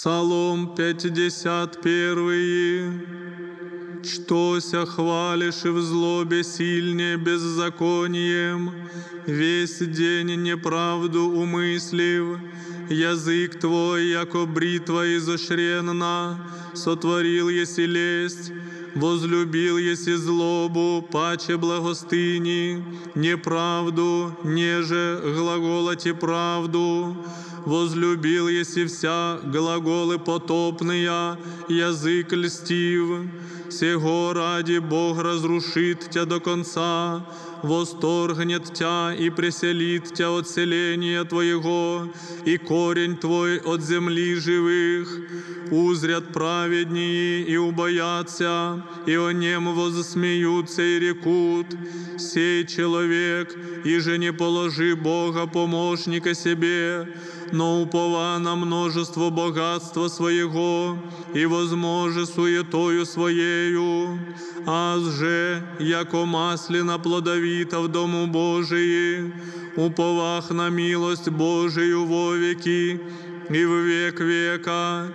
Псалом 51. Чтося хвалишь и в злобе сильнее беззаконием, весь день неправду умыслив, язык твой, яко бритва изощренна, сотворил еси лесть, возлюбил еси злобу, паче благостыни, неправду, неже глаголоти правду, возлюбил еси вся глаголы потопные, язык льстив, сего ради Бог разрушит тя до конца, восторгнет тя и преселит тя от селения твоего, и корень твой от земли живых. Узрят праведнии и убоятся, и о нем возсмеются и рекут. Сей человек, и же не положи Бога помощника себе, но упова на множество богатства своего, и возможе суетою своею, аз же, яко маслина плодовита в дому Божии, уповах на милость Божию вовеки, и в век века,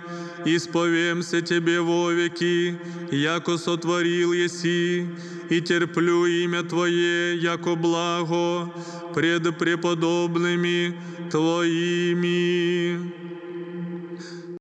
исповемся Тебе вовеки, яко сотворил еси, и терплю имя Твое, яко благо, пред преподобными Твоими.